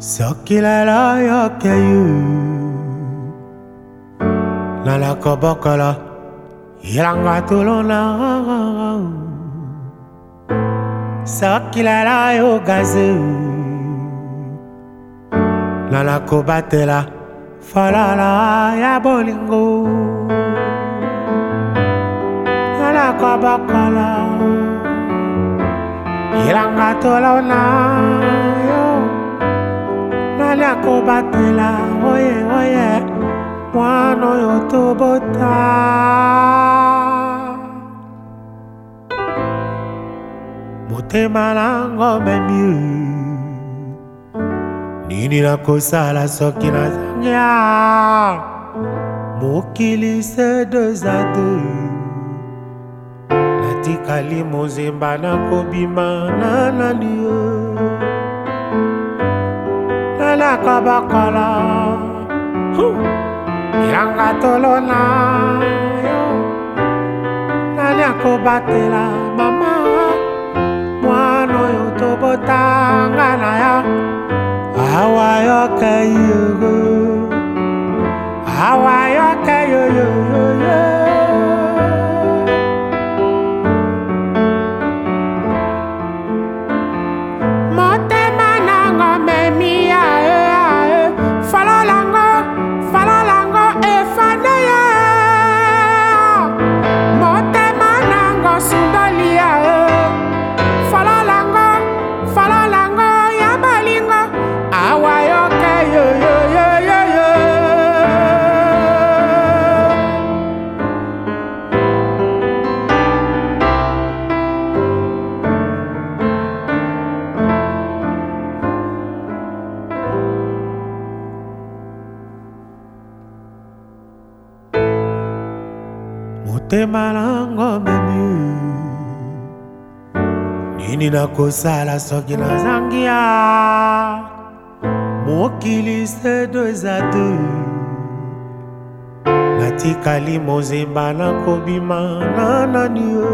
soki lelo yokei nalako bokola yelanga tolona soki lelo yogaze nalako batela falala ya bolingo nalako bokola yelanga tolona azali akobatela oye oye mwana oyo tobota motema nango memi nini nakosala soki nazanga mokili se deux a deux natikali mozemba nakobima na nani yo tolelaka bakala elanga tolona yo nani akobatela mama mwana oyo tobotanga motema nango memi nini nakosala soki nazangi ya mokili sedo eza te natikali mozemba nakobima na nani yo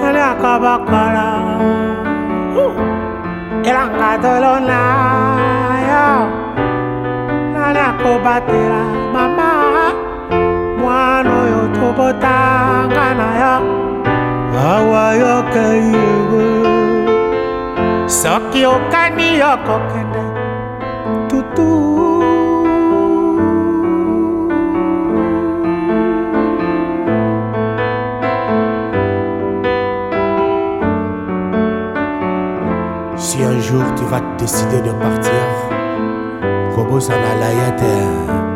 naliaka bakala elanga tolona yo nali akobatela mama soki okani okokende tutu Si un jour tu vas décider de partir, Kobo Sanalaya hein.